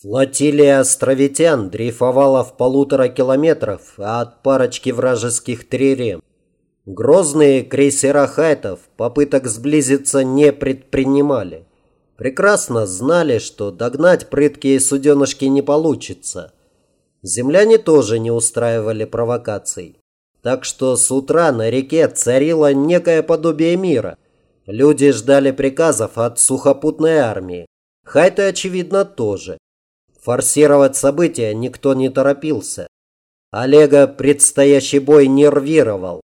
Флотилия островитян дрейфовала в полутора километров от парочки вражеских трирем. Грозные крейсера хайтов попыток сблизиться не предпринимали. Прекрасно знали, что догнать прыткие суденышки не получится. Земляне тоже не устраивали провокаций. Так что с утра на реке царило некое подобие мира. Люди ждали приказов от сухопутной армии. Хайты, очевидно, тоже. Форсировать события никто не торопился. Олега предстоящий бой нервировал.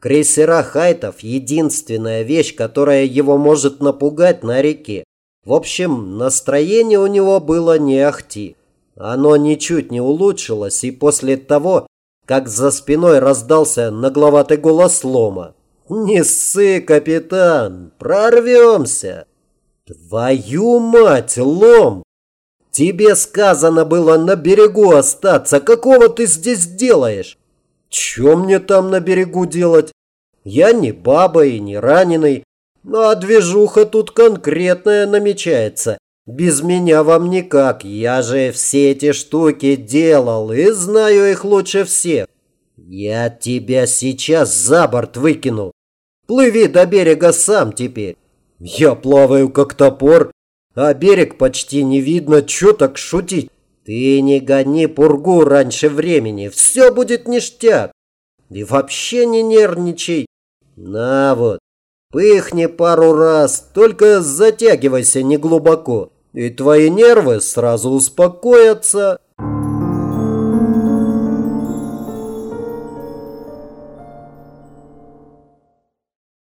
Крейсера Хайтов – единственная вещь, которая его может напугать на реке. В общем, настроение у него было не ахти. Оно ничуть не улучшилось и после того, как за спиной раздался нагловатый голос Лома. «Не ссы, капитан, прорвемся!» «Твою мать, Лом! Тебе сказано было на берегу остаться. Какого ты здесь делаешь? Че мне там на берегу делать? Я не баба и не раненый. Ну а движуха тут конкретная намечается. Без меня вам никак. Я же все эти штуки делал и знаю их лучше всех. Я тебя сейчас за борт выкину. Плыви до берега сам теперь. Я плаваю как топор, а берег почти не видно, чё так шутить? Ты не гони пургу раньше времени, все будет ништяк. И вообще не нервничай. На вот, пыхни пару раз, только затягивайся не глубоко, и твои нервы сразу успокоятся.